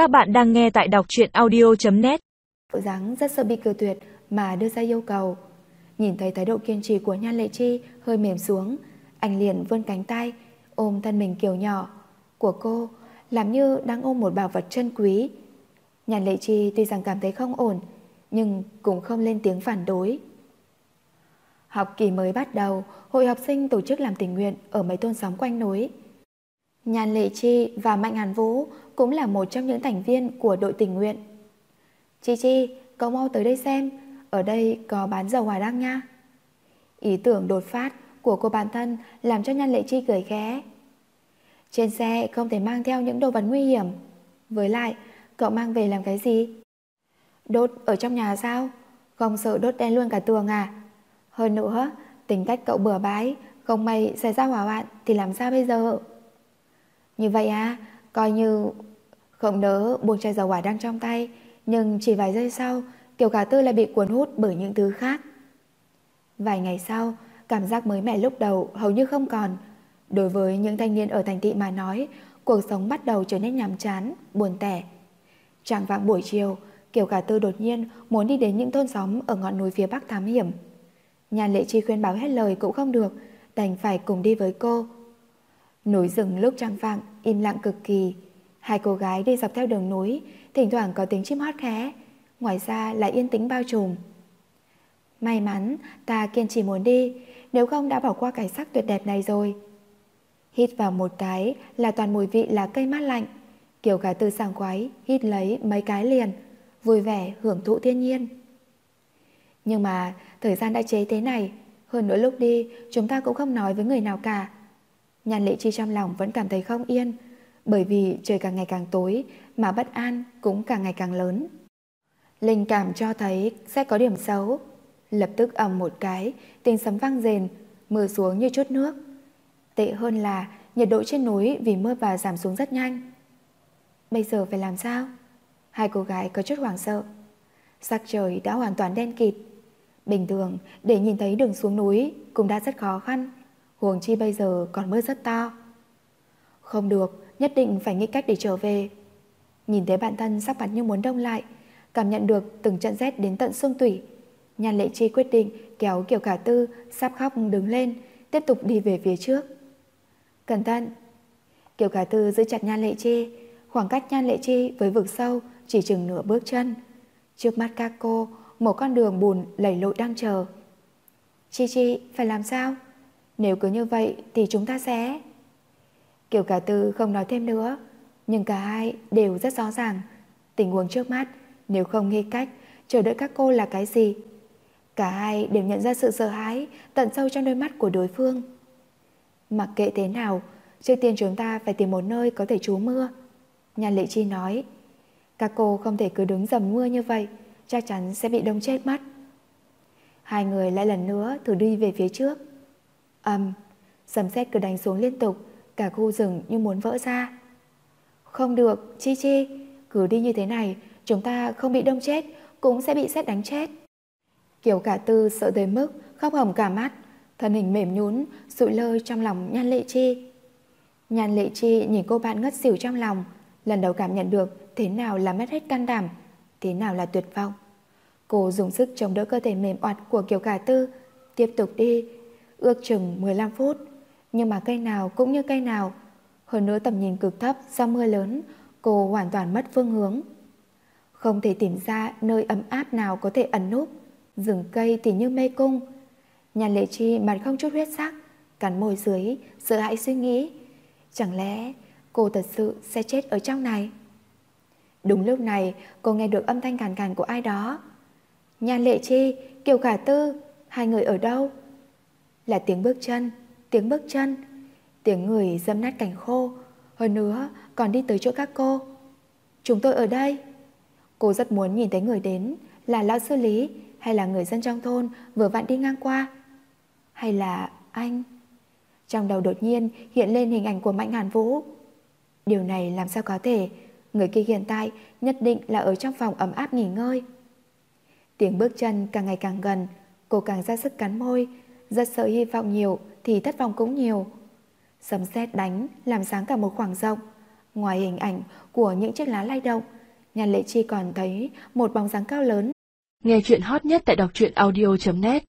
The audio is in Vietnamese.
Các bạn đang nghe tại đọc truyện audio.net Bộ dáng rất sợ bị cự tuyệt mà đưa ra yêu cầu. Nhìn thấy thái độ kiên trì của Nhan Lệ Chi hơi mềm xuống, anh liền vươn cánh tay, ôm thân mình kiều nhỏ của cô, làm như đang ôm một bảo vật chân quý. Nhan Lệ Chi tuy rằng cảm thấy không ổn, nhưng cũng không lên tiếng phản đối. Học kỳ mới bắt đầu, hội học sinh tổ chức làm tình nguyện ở mấy thôn xóm quanh núi. Nhan Lệ Chi và Mạnh Hàn Vũ cũng là một trong những thành viên của đội tình nguyện. Chi Chi, cậu mau tới đây xem, ở đây có bán dầu hỏa đăng nha. Ý tưởng đột phát của cô bản thân làm cho Nhan Lệ Chi cười khẽ. Trên xe không thể mang theo những đồ vật nguy hiểm. Với lại, cậu mang về làm cái gì? Đốt ở trong nhà sao? Không sợ đốt đen luôn cả tường à? Hơn nữa, tính cách cậu bừa bãi, không may xảy ra hỏa hoạn thì làm sao bây giờ? Như vậy à, coi như không nỡ buông chai dầu quả đang trong tay, nhưng chỉ vài giây sau, Kiều Cả Tư lại bị cuốn hút bởi những thứ khác. Vài ngày sau, cảm giác mới mẻ lúc đầu hầu như không còn. Đối với những thanh niên ở thành thị mà nói, cuộc sống bắt đầu trở nên nhàm chán, buồn tẻ. tràng vạng buổi chiều, Kiều Cả Tư đột nhiên muốn đi đến những thôn xóm ở ngọn núi phía bắc thám hiểm. Nhà lệ chi khuyên bảo hết lời cũng không được, đành phải cùng đi với cô. Núi rừng lúc trăng vạng, im lặng cực kỳ. Hai cô gái đi dọc theo đường núi, thỉnh thoảng có tiếng chim hót khẽ, ngoài ra là yên tĩnh bao trùm. May mắn ta kiên trì muốn đi, nếu không đã bỏ qua cảnh sắc tuyệt đẹp này rồi. Hít vào một cái là toàn mùi vị là cây mát lạnh. Kiểu gà từ sảng khoái, hít lấy mấy cái liền, vui vẻ hưởng thụ thiên nhiên. Nhưng mà thời gian đã chế thế này, hơn nữa lúc đi chúng ta cũng không nói với người nào cả. Nhàn lệ chi trong lòng vẫn cảm thấy không yên, bởi vì trời càng ngày càng tối mà bất an cũng càng ngày càng lớn. Linh cảm cho thấy sẽ có điểm xấu. Lập tức ầm một cái, tiếng sấm vang rền, mưa xuống như chút nước. Tệ hơn là nhiệt độ trên núi vì mưa và giảm xuống rất nhanh. Bây giờ phải làm sao? Hai cô gái có chút hoảng sợ. Sắc trời đã hoàn toàn đen kịt. Bình thường, để nhìn thấy đường xuống núi cũng đã rất khó khăn. Huống chi bây giờ còn mưa rất to. Không được, nhất định phải nghĩ cách để trở về. Nhìn thấy bản thân sắp mặt như muốn đông lại, cảm nhận được từng trận rét đến tận xương tủy. Nhan lệ chi quyết định kéo kiểu cả tư, sắp khóc đứng lên, tiếp tục đi về phía trước. Cẩn thận! Kiều cả tư giữ chặt nhan lệ chi, khoảng cách nhan lệ chi với vực sâu chỉ chừng nửa bước chân. Trước mắt các cô, một con đường bùn lầy lội đang chờ. Chi chi, phải làm sao? Nếu cứ như vậy thì chúng ta sẽ... Kiều cả tư không nói thêm nữa, nhưng cả hai đều rất rõ ràng. Tình huống trước mắt, nếu không nghi cách, chờ đợi các cô là cái gì? Cả hai đều nhận ra sự sợ hãi tận sâu trong đôi mắt của đối phương. Mặc kệ thế nào, trước tiên chúng ta phải tìm một nơi có thể trú mưa. Nhà Lệ Chi nói, các cô không thể cứ đứng dầm mưa như vậy, chắc chắn sẽ bị đông chết mất. Hai người lại lần nữa thử đi về phía trước. Âm, um, sấm sét cứ đánh xuống liên tục, cả khu rừng như muốn vỡ ra. Không được, Chi Chi, cứ đi như thế này, chúng ta không bị đông chết, cũng sẽ bị sét đánh chết. Kiều cả tư sợ tới mức khóc hồng cả mắt, thân hình mềm nhún, sụi lơ trong lòng Nhan Lệ Chi. Nhan Lệ Chi nhìn cô bạn ngất xỉu trong lòng, lần đầu cảm nhận được thế nào là mất hết can đảm, thế nào là tuyệt vọng. Cô dùng sức chống đỡ cơ thể mềm oặt của Kiều Cả Tư, tiếp tục đi, ước chừng 15 phút, nhưng mà cây nào cũng như cây nào. Hơn nữa tầm nhìn cực thấp do mưa lớn, cô hoàn toàn mất phương hướng. Không thể tìm ra nơi ấm áp nào có thể ẩn núp, rừng cây thì như mê cung. Nhà lệ chi mặt không chút huyết sắc, cắn môi dưới, sợ hãi suy nghĩ. Chẳng lẽ cô thật sự sẽ chết ở trong này? Đúng lúc này, cô nghe được âm thanh càn càn của ai đó. Nhà lệ chi, Kiều Khả Tư, hai người ở đâu? Là tiếng bước chân, tiếng bước chân, tiếng người dâm nát cảnh khô, hơn nữa còn đi tới chỗ các cô. Chúng tôi ở đây. Cô rất muốn nhìn thấy người đến là lão sư lý hay là người dân trong thôn vừa vặn đi ngang qua. Hay là anh? Trong đầu đột nhiên hiện lên hình ảnh của Mạnh Hàn Vũ. Điều này làm sao có thể, người kia hiện tại nhất định là ở trong phòng ấm áp nghỉ ngơi. Tiếng bước chân càng ngày càng gần, cô càng ra sức cắn môi, rất sợ hy vọng nhiều thì thất vọng cũng nhiều. Sấm sét đánh làm sáng cả một khoảng rộng, Ngoài hình ảnh của những chiếc lá lay động, nhà Lệ Chi còn thấy một bóng dáng cao lớn. Nghe chuyện hot nhất tại đọc truyện audio.net